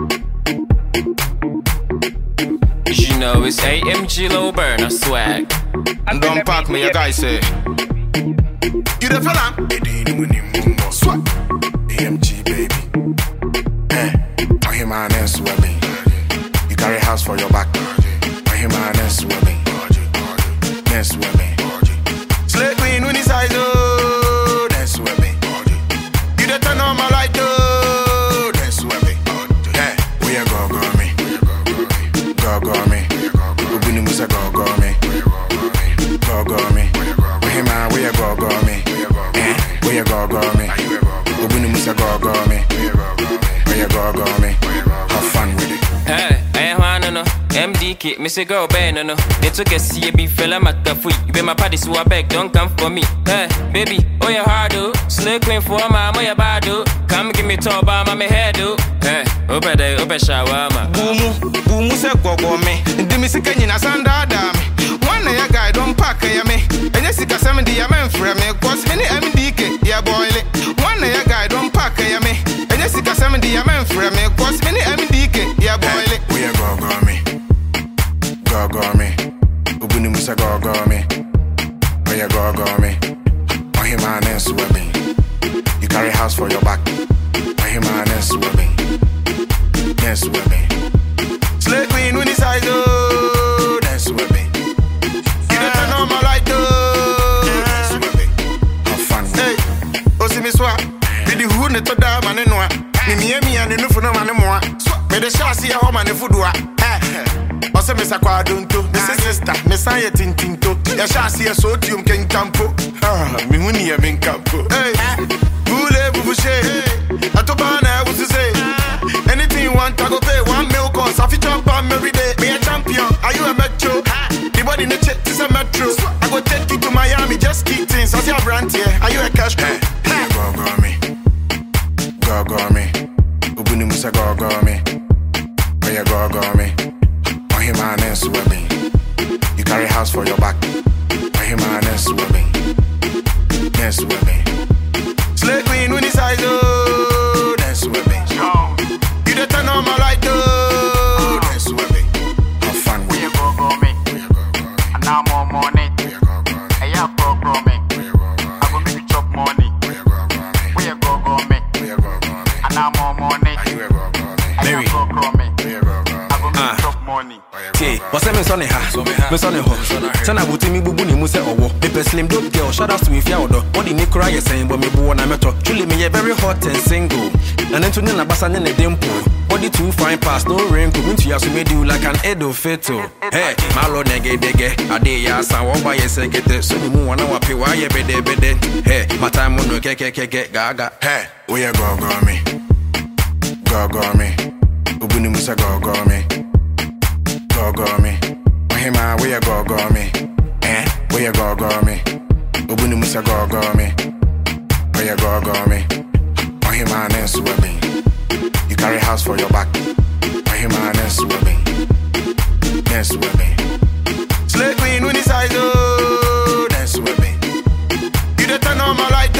You know it's AMG low burner swag. And don't pack me, your guy say. You the fella? Swag. AMG baby. Eh, on him and then swelling. You carry house for your back. On him and then swelling. Then swelling. Slay queen when his eyes oh, then swelling. You the turn on my light oh, Ubini musa go go me. Go go me. We him and we a go go me. Eh, we a go go me. Ubini musa go go me. We a go go me. Have fun with it. Hey, I am no no. MDK, me say girl bang no no. They took a see be fella matafu. You be my party so I beg, don't come for me. Hey, baby, oh you hard do. Slay queen for my oh you bad do. Come give me top by my head do. Hey, open day, open shawarma. Bumu, bumu se gogo me. Mi sika nyina sanda da me. One ya guy don't pack ya me. Enye sika 70 ya men frɛ me. Cause any MDK ya. One ya guy don't pack ya me. Enye sika 70 ya men frɛ me. Cause any MDK ya. We a gogo me. Gogo oh, me. Ubuni musa gogo me. Oh, we a gogo me. On him and swimming. You carry house for your back. On him and swimming. Dance with me. Slay queen when his eyes oh, the to da man no. Ni mi mi ane no fu no man mo. Me the shall see how man fu do. Eh. Ose me sakwa donto. Me say sister, me say ye tintinto. Ya shall see so tium ken campo. Ah, mi hu ye min campo. Hey. Bule bubushe. Atoba na wusu say. Anything you want, I go pay one mil cause I fit jump on every day. Me a champion, are you a metro? The body in the is a metro. I go take you to Miami, just keep things. I see a brand here. Are you a cash cow? Ubuni musa go go me. Oh yeah, go go me. On him and then swimming. You carry house for your back. On him and then swimming. Then swimming. Slay queen when his eyes oh, then swimming. You the turn on my light oh, then swimming. Have fun with it. go go me. We a go go me. And now more money. Tie wɔsɛ me nsɔ ne ha. Me nsɔ hɔ sɛna botumi bubu ne mu sɛ ɔwɔ mepɛ slim dope girl shout out to mefia wɔdɔ wɔde ne kora yɛ sɛn bɔ meboɔ na mɛtɔ twule meyɛ very hot and single. Na ne nto ne nabasa ne ne dimple. Body too fine pass no wrinkle. Mentua so mɛdiw like an edo feto hey malo negedege ade yɛ asa wɔba yɛ sɛ kete so ne mu wɔna wape waayɛ bedebede hey matam mu no kɛkɛkɛkɛ gaga Hey, we a go go me. Go go me. Ubuni musa me. go go eh, me? Mahima, where you go go me? Eh, where you go go me? Obunu Musa go go me? Where you go go me? Mahima, ness women. You carry house for your back. Mahima, ness women. Ness women. Slay queen with his eyes, oh, ness women. You the turn on my light.